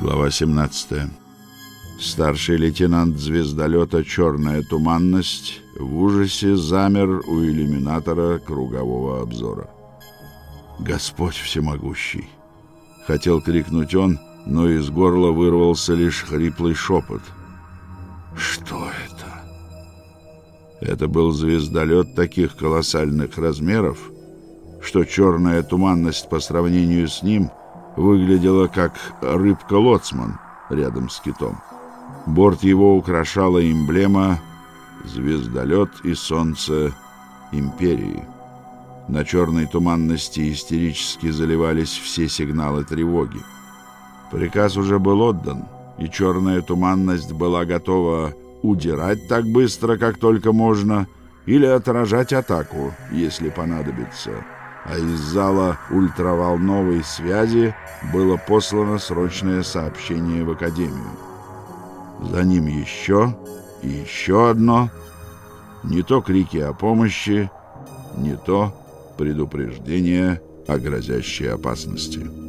Глава 17. Старший лейтенант звездолета «Черная туманность» в ужасе замер у иллюминатора кругового обзора. «Господь всемогущий!» Хотел крикнуть он, но из горла вырвался лишь хриплый шепот. «Что это?» Это был звездолет таких колоссальных размеров, что черная туманность по сравнению с ним выглядела как рыбка-лоцман рядом с китом. Борт его украшала эмблема «Звездолет и солнце империи». На черной туманности истерически заливались все сигналы тревоги. Приказ уже был отдан, и черная туманность была готова удирать так быстро, как только можно, или отражать атаку, если понадобится. А из зала ультраволновой связи было послано срочное сообщение в Академию. За ним еще и еще одно. Не то крики о помощи, не то предупреждение о грозящей опасности.